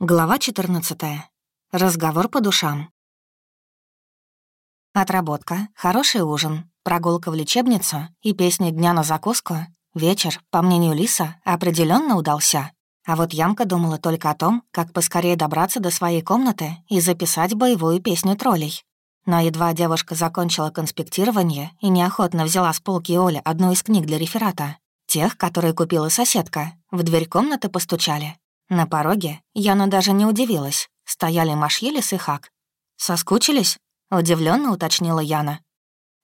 Глава 14. Разговор по душам. Отработка, хороший ужин, прогулка в лечебницу и песни дня на закуску. Вечер, по мнению Лиса, определенно удался. А вот Янка думала только о том, как поскорее добраться до своей комнаты и записать боевую песню троллей. Но едва девушка закончила конспектирование и неохотно взяла с полки Оли одну из книг для реферата, тех, которые купила соседка, в дверь комнаты постучали. На пороге Яна даже не удивилась. Стояли Машелис и Хак. «Соскучились?» — удивленно уточнила Яна.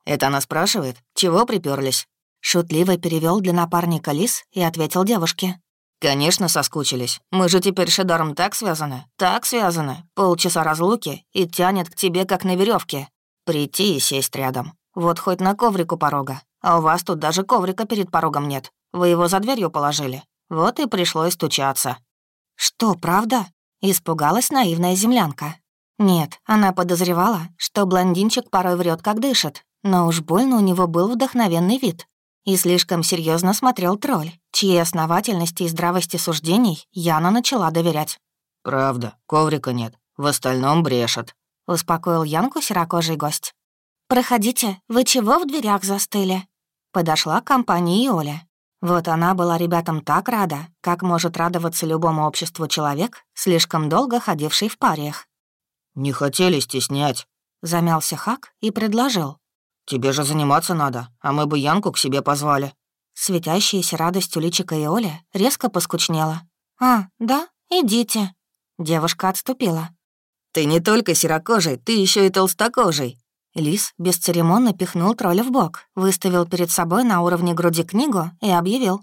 «Это она спрашивает, чего приперлись? Шутливо перевел для напарника Лис и ответил девушке. «Конечно, соскучились. Мы же теперь с Эдаром так связаны, так связаны. Полчаса разлуки и тянет к тебе, как на веревке. Прийти и сесть рядом. Вот хоть на коврику порога. А у вас тут даже коврика перед порогом нет. Вы его за дверью положили. Вот и пришлось стучаться. «Что, правда?» — испугалась наивная землянка. Нет, она подозревала, что блондинчик порой врет, как дышит, но уж больно у него был вдохновенный вид. И слишком серьезно смотрел тролль, чьей основательности и здравости суждений Яна начала доверять. «Правда, коврика нет, в остальном брешет», — успокоил Янку серокожий гость. «Проходите, вы чего в дверях застыли?» Подошла к компании Оля. Вот она была ребятам так рада, как может радоваться любому обществу человек, слишком долго ходивший в париях. «Не хотели стеснять», — замялся Хак и предложил. «Тебе же заниматься надо, а мы бы Янку к себе позвали». Светящаяся радостью личика и Оля резко поскучнела. «А, да, идите». Девушка отступила. «Ты не только серокожий, ты еще и толстокожий», Лис бесцеремонно пихнул тролля в бок, выставил перед собой на уровне груди книгу и объявил.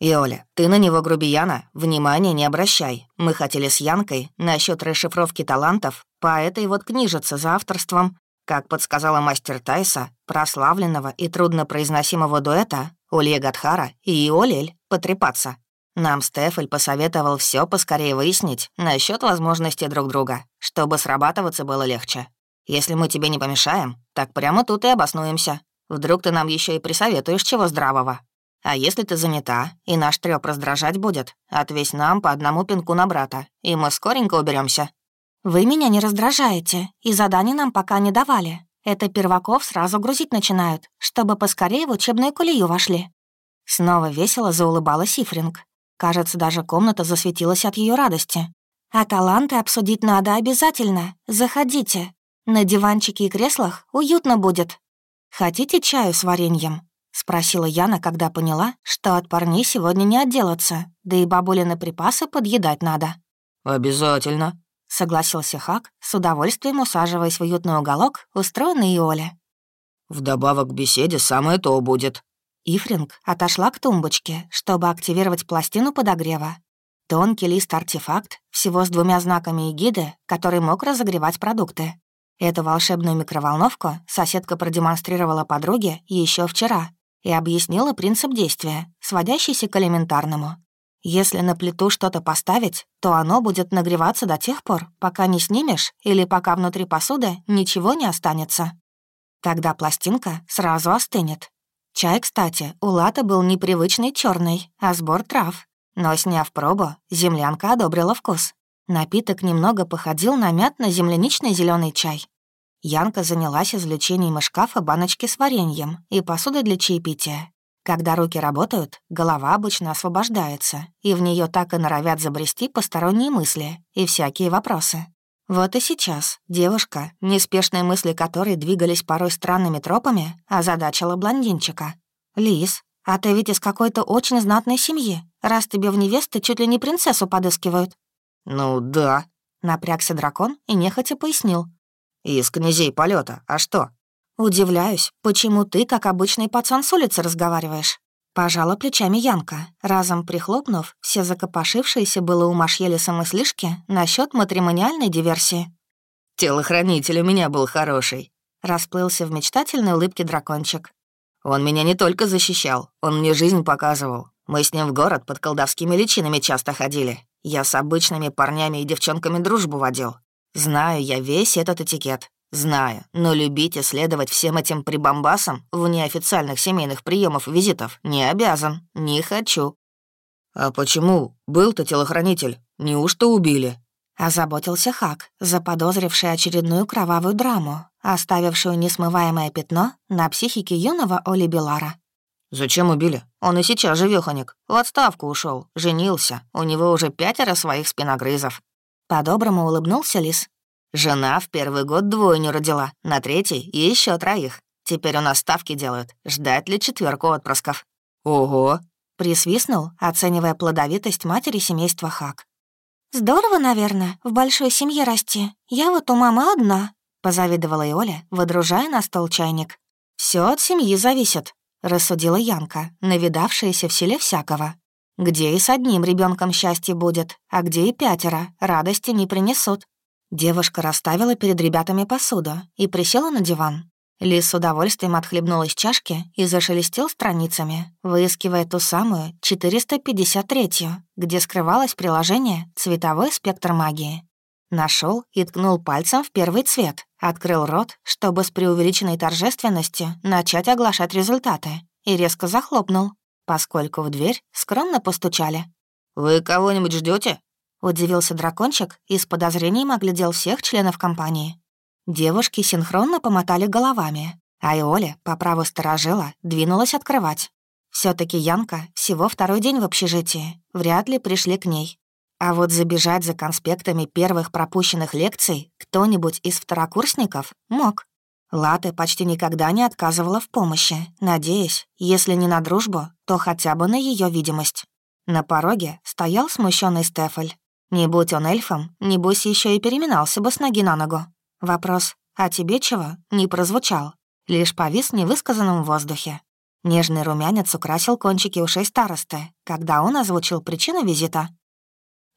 «Иоля, ты на него грубияна, внимания не обращай. Мы хотели с Янкой насчет расшифровки талантов по этой вот книжице за авторством, как подсказала мастер Тайса, прославленного и труднопроизносимого дуэта Улья Гадхара и Иолель, потрепаться. Нам Стефель посоветовал все поскорее выяснить насчет возможностей друг друга, чтобы срабатываться было легче. Если мы тебе не помешаем, так прямо тут и обоснуемся. Вдруг ты нам еще и присоветуешь чего здравого. А если ты занята, и наш трёп раздражать будет, отвесь нам по одному пинку на брата, и мы скоренько уберемся. «Вы меня не раздражаете, и заданий нам пока не давали. Это перваков сразу грузить начинают, чтобы поскорее в учебную колею вошли». Снова весело заулыбалась Ифринг. Кажется, даже комната засветилась от ее радости. «А таланты обсудить надо обязательно. Заходите. На диванчике и креслах уютно будет. Хотите чаю с вареньем?» — спросила Яна, когда поняла, что от парней сегодня не отделаться, да и бабулины припасы подъедать надо. «Обязательно», — согласился Хак, с удовольствием усаживаясь в уютный уголок, устроенный Оля. «Вдобавок к беседе самое то будет». Ифринг отошла к тумбочке, чтобы активировать пластину подогрева. Тонкий лист-артефакт, всего с двумя знаками эгиды, который мог разогревать продукты. Эту волшебную микроволновку соседка продемонстрировала подруге еще вчера и объяснила принцип действия, сводящийся к элементарному. Если на плиту что-то поставить, то оно будет нагреваться до тех пор, пока не снимешь или пока внутри посуды ничего не останется. Тогда пластинка сразу остынет. Чай, кстати, у Лата был непривычный черный, а сбор трав. Но, сняв пробу, землянка одобрила вкус. Напиток немного походил на мятно-земляничный зеленый чай. Янка занялась извлечением из шкафа баночки с вареньем и посудой для чаепития. Когда руки работают, голова обычно освобождается, и в нее так и норовят забрести посторонние мысли и всякие вопросы. Вот и сейчас девушка, неспешные мысли которой двигались порой странными тропами, озадачила блондинчика. «Лис, а ты ведь из какой-то очень знатной семьи, раз тебе в невесты чуть ли не принцессу подыскивают». «Ну да», — напрягся дракон и нехотя пояснил. «Из князей полета. А что?» «Удивляюсь, почему ты, как обычный пацан с улицы, разговариваешь?» Пожала плечами Янка, разом прихлопнув все закопошившиеся было у Машелиса мыслишки насчет матримониальной диверсии. «Телохранитель у меня был хороший», — расплылся в мечтательной улыбке дракончик. «Он меня не только защищал, он мне жизнь показывал. Мы с ним в город под колдовскими личинами часто ходили. Я с обычными парнями и девчонками дружбу водил. Знаю я весь этот этикет. Знаю, но любить и следовать всем этим прибамбасам в неофициальных семейных приемов визитов не обязан, не хочу. «А почему? Был-то телохранитель. Неужто убили?» Озаботился Хак, заподозривший очередную кровавую драму, оставившую несмываемое пятно на психике юного Оли Белара. «Зачем убили? Он и сейчас живёхоник. В отставку ушел, женился. У него уже пятеро своих спиногрызов». По-доброму улыбнулся Лис. «Жена в первый год двойню родила, на третий — еще троих. Теперь у нас ставки делают. Ждать ли четверку отпрысков?» «Ого!» — присвистнул, оценивая плодовитость матери семейства Хак. «Здорово, наверное, в большой семье расти. Я вот у мамы одна», — позавидовала и Оля, выдружая на стол чайник. Все от семьи зависит», — рассудила Янка, навидавшаяся в селе всякого. «Где и с одним ребенком счастье будет, а где и пятеро, радости не принесут». Девушка расставила перед ребятами посуду и присела на диван, Лис с удовольствием отхлебнул из чашки и зашелестел страницами, выискивая ту самую 453-ю, где скрывалось приложение «Цветовой спектр магии». Нашел и ткнул пальцем в первый цвет, открыл рот, чтобы с преувеличенной торжественностью начать оглашать результаты, и резко захлопнул, поскольку в дверь скромно постучали. «Вы кого-нибудь ждете? удивился дракончик и с подозрением оглядел всех членов компании. Девушки синхронно помотали головами, а Иоля, по праву сторожила, двинулась открывать. все таки Янка всего второй день в общежитии, вряд ли пришли к ней. А вот забежать за конспектами первых пропущенных лекций кто-нибудь из второкурсников мог. Лата почти никогда не отказывала в помощи, надеясь, если не на дружбу, то хотя бы на ее видимость. На пороге стоял смущенный Стефаль. Не будь он эльфом, небось еще и переминался бы с ноги на ногу. Вопрос «А тебе чего?» не прозвучал, лишь повис в невысказанном воздухе. Нежный румянец украсил кончики ушей старосты, когда он озвучил причину визита.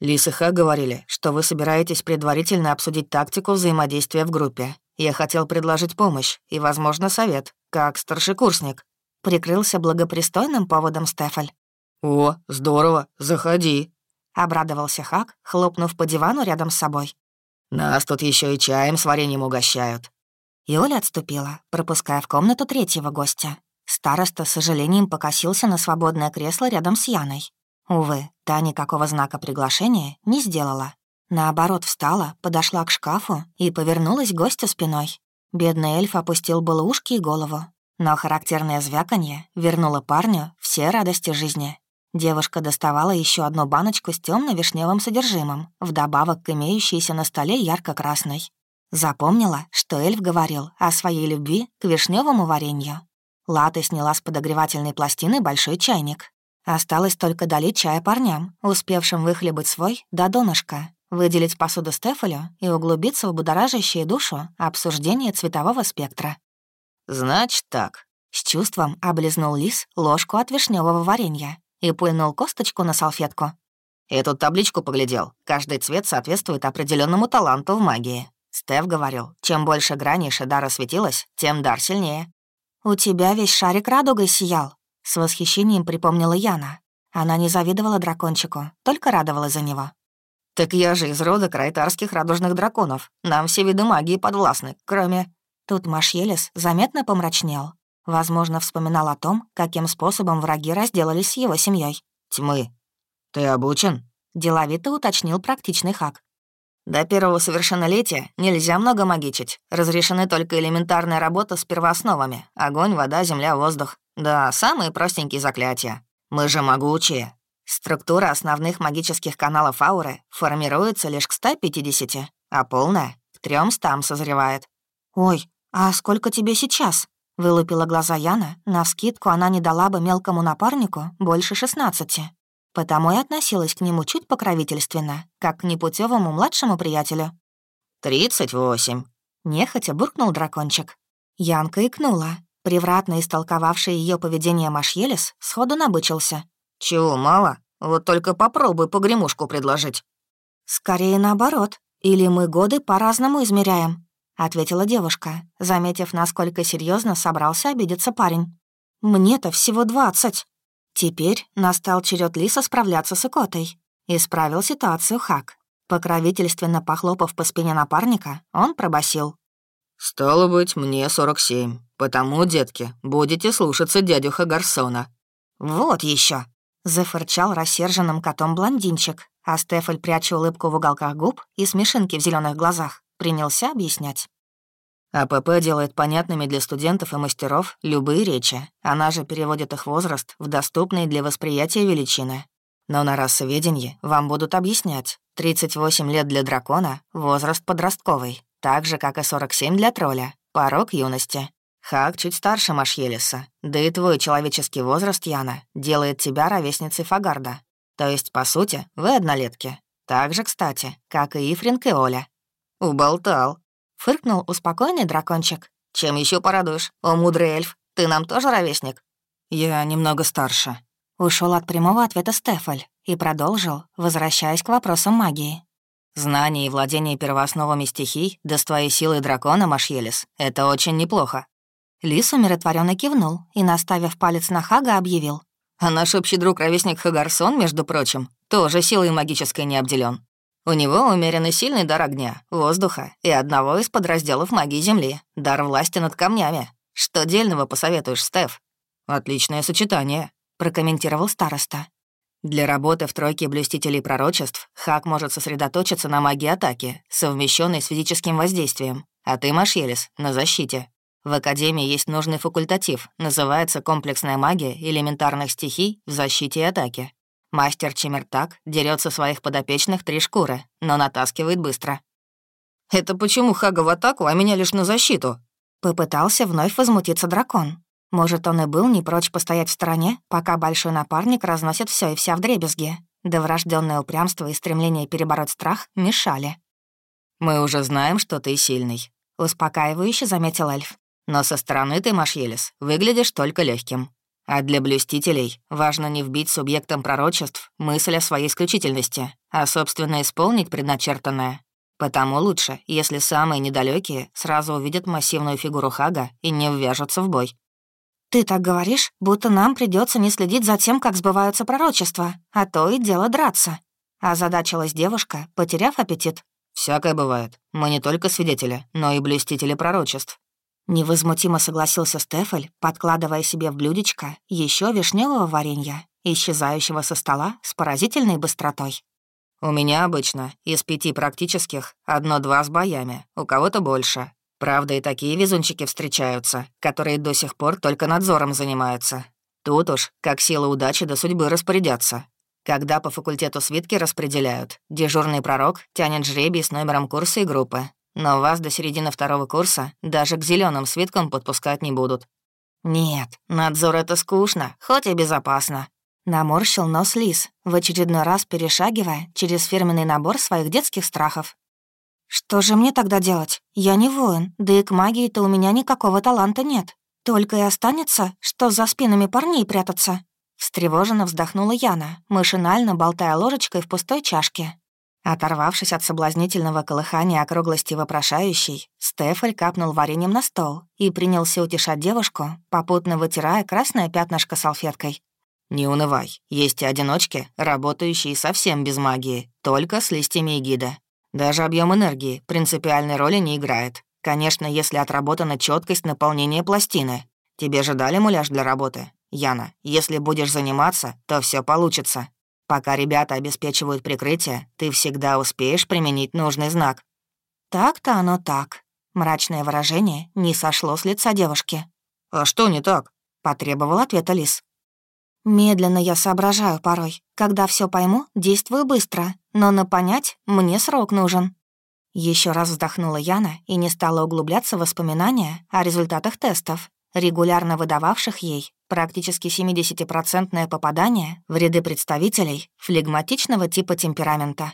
«Лис и Ха говорили, что вы собираетесь предварительно обсудить тактику взаимодействия в группе. Я хотел предложить помощь и, возможно, совет, как старшекурсник». Прикрылся благопристойным поводом Стефаль. «О, здорово, заходи», — обрадовался Хак, хлопнув по дивану рядом с собой. Нас тут еще и чаем с вареньем угощают». И Оля отступила, пропуская в комнату третьего гостя. Староста с сожалением покосился на свободное кресло рядом с Яной. Увы, та никакого знака приглашения не сделала. Наоборот, встала, подошла к шкафу и повернулась к гостю спиной. Бедный эльф опустил было ушки и голову, но характерное звяканье вернуло парню все радости жизни. Девушка доставала еще одну баночку с темно вишневым содержимым, вдобавок к имеющейся на столе ярко-красной. Запомнила, что эльф говорил о своей любви к вишневому варенью. Лата сняла с подогревательной пластины большой чайник. Осталось только долить чая парням, успевшим выхлебать свой до донышка, выделить посуду Стефалю и углубиться в будоражащее душу обсуждение цветового спектра. «Значит так», — с чувством облизнул лис ложку от вишневого варенья и плюнул косточку на салфетку. «Эту табличку поглядел. Каждый цвет соответствует определенному таланту в магии. Стеф говорил, чем больше граней Шедара светилось, тем дар сильнее». «У тебя весь шарик радугой сиял», — с восхищением припомнила Яна. Она не завидовала дракончику, только радовалась за него. «Так я же из рода крайтарских радужных драконов. Нам все виды магии подвластны, кроме...» Тут Машелес заметно помрачнел, Возможно, вспоминал о том, каким способом враги разделались с его семьей. «Тьмы. Ты обучен?» — деловито уточнил практичный хак. «До первого совершеннолетия нельзя много магичить. Разрешены только элементарная работа с первоосновами. Огонь, вода, земля, воздух. Да, самые простенькие заклятия. Мы же могучие. Структура основных магических каналов ауры формируется лишь к 150, а полная — к 300 созревает. «Ой, а сколько тебе сейчас?» Вылупила глаза Яна, навскидку она не дала бы мелкому напарнику больше шестнадцати. Потому и относилась к нему чуть покровительственно, как к непутевому младшему приятелю. «Тридцать восемь», — нехотя буркнул дракончик. Янка икнула. Превратно истолковавший ее поведение Машелес сходу набычился. «Чего, мало? Вот только попробуй погремушку предложить». «Скорее наоборот. Или мы годы по-разному измеряем. — ответила девушка, заметив, насколько серьезно собрался обидеться парень. «Мне-то всего двадцать». Теперь настал черед Лиса справляться с икотой. Исправил ситуацию Хак. Покровительственно похлопав по спине напарника, он пробасил: «Стало быть, мне сорок семь. Потому, детки, будете слушаться дядюха Гарсона». «Вот еще, зафырчал рассерженным котом блондинчик, а Стефаль, пряча улыбку в уголках губ и смешинки в зеленых глазах, принялся объяснять. АПП делает понятными для студентов и мастеров любые речи. Она же переводит их возраст в доступные для восприятия величины. Но на рассоведении вам будут объяснять. 38 лет для дракона — возраст подростковый, так же, как и 47 для тролля, порог юности. Хак чуть старше Машьелиса, да и твой человеческий возраст, Яна, делает тебя ровесницей Фагарда. То есть, по сути, вы однолетки. Так же, кстати, как и Ифринг и Оля. Уболтал. Фыркнул успокойный дракончик. «Чем еще порадуешь? О, мудрый эльф, ты нам тоже ровесник?» «Я немного старше». Ушел от прямого ответа Стефаль и продолжил, возвращаясь к вопросам магии. «Знание и владение первоосновами стихий, да с твоей силой дракона, Машьелис, это очень неплохо». Лис умиротворенно кивнул и, наставив палец на Хага, объявил. «А наш общий друг, ровесник Хагарсон, между прочим, тоже силой магической не обделен. У него умеренно сильный дар огня, воздуха и одного из подразделов магии Земли — дар власти над камнями. Что дельного посоветуешь, Стеф?» «Отличное сочетание», — прокомментировал староста. Для работы в тройке блюстителей пророчеств Хак может сосредоточиться на магии атаки, совмещенной с физическим воздействием, а ты, Машелис, на защите. В Академии есть нужный факультатив, называется «Комплексная магия элементарных стихий в защите и атаке». Мастер Чемертак дерется своих подопечных три шкуры, но натаскивает быстро. «Это почему Хага в атаку, а меня лишь на защиту?» Попытался вновь возмутиться дракон. Может, он и был не прочь постоять в стороне, пока большой напарник разносит все и вся в дребезги. Да врожденное упрямство и стремление перебороть страх мешали. «Мы уже знаем, что ты сильный», — успокаивающе заметил эльф. «Но со стороны ты, Машелис, выглядишь только легким. А для блюстителей важно не вбить субъектам пророчеств мысль о своей исключительности, а, собственно, исполнить предначертанное. Потому лучше, если самые недалекие сразу увидят массивную фигуру Хага и не ввяжутся в бой. «Ты так говоришь, будто нам придется не следить за тем, как сбываются пророчества, а то и дело драться». Озадачилась девушка, потеряв аппетит. «Всякое бывает. Мы не только свидетели, но и блюстители пророчеств. Невозмутимо согласился Стефель, подкладывая себе в блюдечко еще вишневого варенья, исчезающего со стола с поразительной быстротой. «У меня обычно из пяти практических одно-два с боями, у кого-то больше. Правда, и такие везунчики встречаются, которые до сих пор только надзором занимаются. Тут уж как сила удачи до судьбы распорядятся. Когда по факультету свитки распределяют, дежурный пророк тянет жребий с номером курса и группы, но вас до середины второго курса даже к зеленым свиткам подпускать не будут. Нет, надзор — это скучно, хоть и безопасно. Наморщил нос Лис, в очередной раз перешагивая через фирменный набор своих детских страхов. «Что же мне тогда делать? Я не воин, да и к магии-то у меня никакого таланта нет. Только и останется, что за спинами парней прятаться». Встревоженно вздохнула Яна, машинально болтая ложечкой в пустой чашке, Оторвавшись от соблазнительного колыхания округлости вопрошающей, Стефаль капнул вареньем на стол и принялся утешать девушку, попутно вытирая красное пятнышко салфеткой. «Не унывай, есть и одиночки, работающие совсем без магии, только с листьями эгида. Даже объем энергии принципиальной роли не играет. Конечно, если отработана четкость наполнения пластины. Тебе же дали муляж для работы? Яна, если будешь заниматься, то все получится. Пока ребята обеспечивают прикрытие, ты всегда успеешь применить нужный знак». «Так-то оно так». Мрачное выражение не сошло с лица девушки. «А что не так?» — потребовал ответа Лис. «Медленно я соображаю порой. Когда все пойму, действую быстро, но на понять мне срок нужен». Еще раз вздохнула Яна и не стала углубляться в воспоминания о результатах тестов, регулярно выдававших ей практически 70% попадание в ряды представителей флегматичного типа темперамента.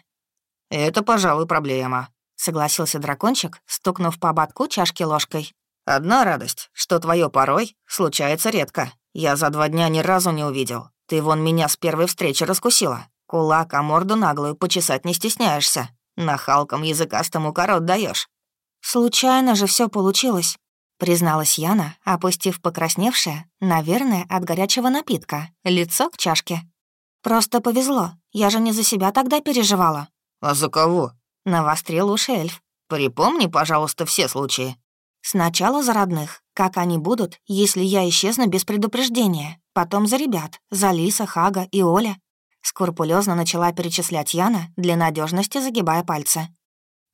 «Это, пожалуй, проблема», — согласился дракончик, стукнув по ободку чашки ложкой. «Одна радость, что твое порой случается редко. Я за два дня ни разу не увидел. Ты вон меня с первой встречи раскусила. Кулак, а морду наглую почесать не стесняешься. Нахалкам языкастому корот даешь. «Случайно же все получилось призналась Яна, опустив покрасневшее, наверное, от горячего напитка, лицо к чашке. «Просто повезло. Я же не за себя тогда переживала». «А за кого?» — навострил уши эльф. «Припомни, пожалуйста, все случаи». «Сначала за родных. Как они будут, если я исчезну без предупреждения? Потом за ребят, за Лиса, Хага и Оля. Скрупулезно начала перечислять Яна, для надежности загибая пальцы.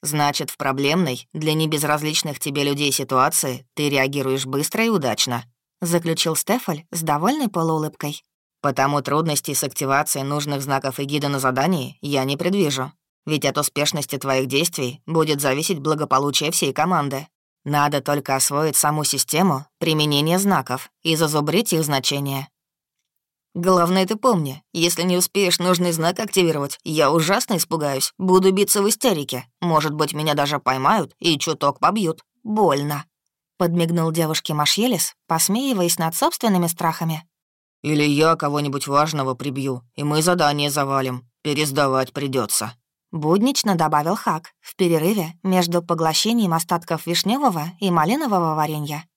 «Значит, в проблемной, для небезразличных тебе людей ситуации ты реагируешь быстро и удачно», заключил Стефаль с довольной полуулыбкой. «Потому трудностей с активацией нужных знаков эгида на задании я не предвижу. Ведь от успешности твоих действий будет зависеть благополучие всей команды. Надо только освоить саму систему применения знаков и зазубрить их значение. Главное, ты помни, если не успеешь нужный знак активировать, я ужасно испугаюсь, буду биться в истерике. Может быть, меня даже поймают и чуток побьют. Больно. Подмигнул девушке Машелис, посмеиваясь над собственными страхами. «Или я кого-нибудь важного прибью, и мы задание завалим. Пересдавать придется. Буднично добавил Хак в перерыве между поглощением остатков вишневого и малинового варенья.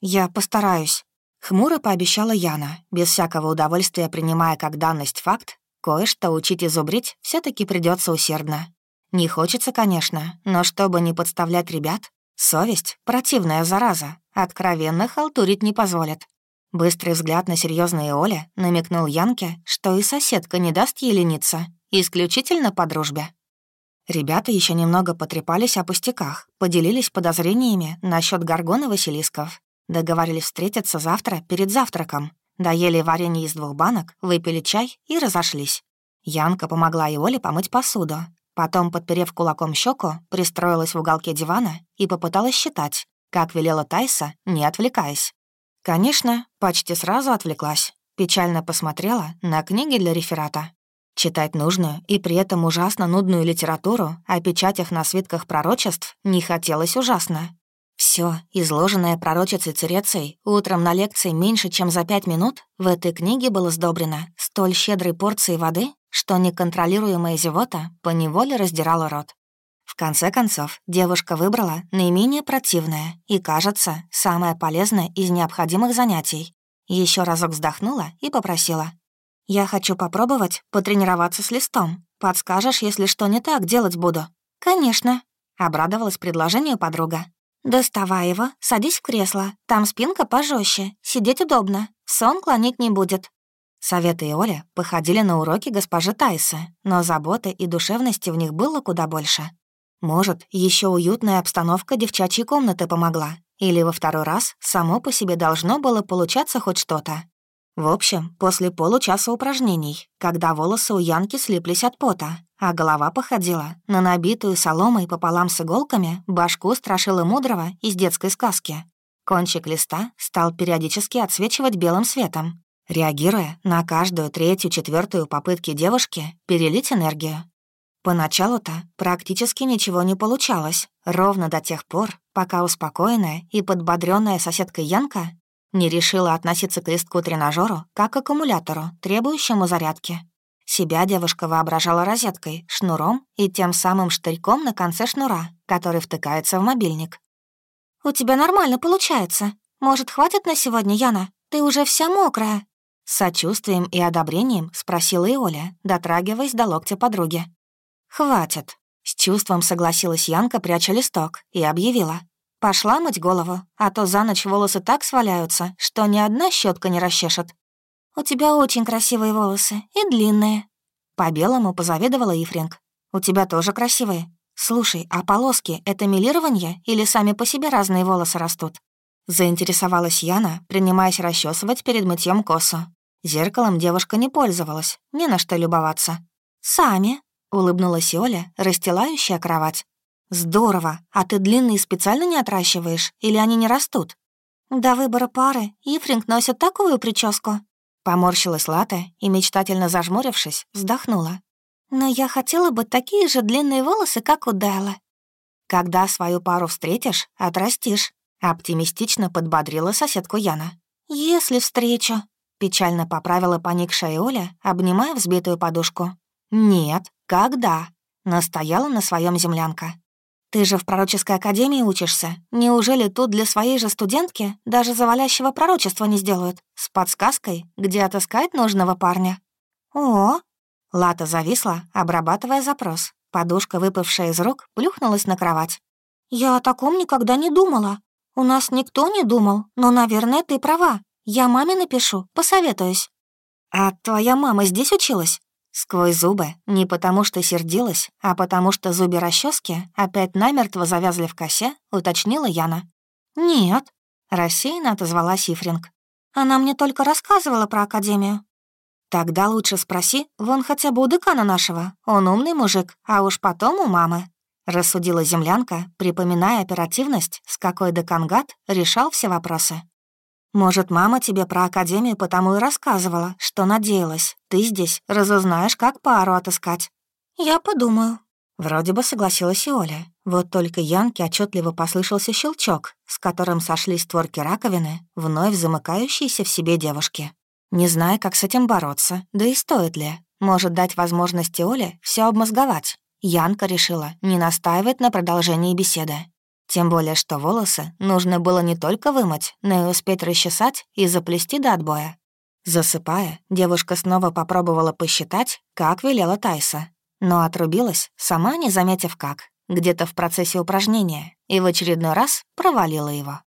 «Я постараюсь», — хмуро пообещала Яна, без всякого удовольствия принимая как данность факт, кое-что учить и зубрить все таки придется усердно. Не хочется, конечно, но чтобы не подставлять ребят, совесть — противная зараза, откровенно халтурить не позволит. Быстрый взгляд на серьезные Оля намекнул Янке, что и соседка не даст ей лениться, исключительно по дружбе. Ребята еще немного потрепались о пустяках, поделились подозрениями насчет горгон и василисков. Договорились встретиться завтра перед завтраком. Доели варенье из двух банок, выпили чай и разошлись. Янка помогла и Оле помыть посуду. Потом, подперев кулаком щеку, пристроилась в уголке дивана и попыталась считать, как велела Тайса, не отвлекаясь. Конечно, почти сразу отвлеклась. Печально посмотрела на книги для реферата. Читать нужную и при этом ужасно нудную литературу о печатях на свитках пророчеств не хотелось ужасно. Все, изложенное пророчицей Церецей утром на лекции меньше, чем за пять минут, в этой книге было сдобрено столь щедрой порцией воды, что неконтролируемая зевота поневоле раздирала рот. В конце концов, девушка выбрала наименее противное и, кажется, самое полезное из необходимых занятий. Еще разок вздохнула и попросила. «Я хочу попробовать потренироваться с листом. Подскажешь, если что не так делать буду?» «Конечно», — обрадовалась предложению подруга. «Доставай его, садись в кресло. Там спинка пожестче, сидеть удобно, сон клонить не будет». Советы и Оля походили на уроки госпожи Тайсы, но заботы и душевности в них было куда больше. Может, еще уютная обстановка девчачьей комнаты помогла, или во второй раз само по себе должно было получаться хоть что-то. В общем, после получаса упражнений, когда волосы у Янки слиплись от пота, а голова походила на набитую соломой пополам с иголками башку страшила мудрого из детской сказки. Кончик листа стал периодически отсвечивать белым светом, реагируя на каждую третью, четвертую попытки девушки перелить энергию. Поначалу-то практически ничего не получалось, ровно до тех пор, пока успокоенная и подбодрённая соседка Янка не решила относиться к листку тренажеру как к аккумулятору, требующему зарядки. Себя девушка воображала розеткой, шнуром и тем самым штырьком на конце шнура, который втыкается в мобильник. «У тебя нормально получается. Может, хватит на сегодня, Яна? Ты уже вся мокрая». С сочувствием и одобрением спросила и Оля, дотрагиваясь до локтя подруги. «Хватит», — с чувством согласилась Янка, пряча листок, и объявила. Пошла мыть голову, а то за ночь волосы так сваляются, что ни одна щетка не расчешет. У тебя очень красивые волосы и длинные. По-белому позавидовала Ифринг. У тебя тоже красивые. Слушай, а полоски — это милирование или сами по себе разные волосы растут? Заинтересовалась Яна, принимаясь расчесывать перед мытьем косу. Зеркалом девушка не пользовалась, не на что любоваться. «Сами», — улыбнулась Оля, расстилающая кровать. «Здорово! А ты длинные специально не отращиваешь? Или они не растут?» «До выбора пары Ифринг носит такую прическу». Поморщилась Лата и, мечтательно зажмурившись, вздохнула. «Но я хотела бы такие же длинные волосы, как у Дайла». «Когда свою пару встретишь, отрастишь», — оптимистично подбодрила соседку Яна. «Если встречу», — печально поправила поникшая Оля, обнимая взбитую подушку. «Нет, когда?» — настояла на своем землянка. Ты же в пророческой академии учишься. Неужели тут для своей же студентки даже завалящего пророчества не сделают? С подсказкой, где отыскать нужного парня? О! Лата зависла, обрабатывая запрос. Подушка, выпавшая из рук, плюхнулась на кровать. «Я о таком никогда не думала. У нас никто не думал, но, наверное, ты права. Я маме напишу, посоветуюсь». «А твоя мама здесь училась?» Сквозь зубы, не потому что сердилась, а потому что зубы расчески опять намертво завязли в косе, уточнила Яна. «Нет», — рассеянно отозвала Сифринг. «Она мне только рассказывала про Академию». «Тогда лучше спроси, вон хотя бы у декана нашего. Он умный мужик, а уж потом у мамы», — рассудила землянка, припоминая оперативность, с какой декангат решал все вопросы. Может, мама тебе про Академию потому и рассказывала, что надеялась. Ты здесь разузнаешь, как пару отыскать». «Я подумаю». Вроде бы согласилась и Оля. Вот только Янке отчетливо послышался щелчок, с которым сошли створки раковины, вновь замыкающиеся в себе девушки. Не зная, как с этим бороться, да и стоит ли. Может дать возможности Оле все обмозговать. Янка решила не настаивать на продолжении беседы. Тем более, что волосы нужно было не только вымыть, но и успеть расчесать и заплести до отбоя. Засыпая, девушка снова попробовала посчитать, как велела Тайса. Но отрубилась, сама не заметив как, где-то в процессе упражнения, и в очередной раз провалила его.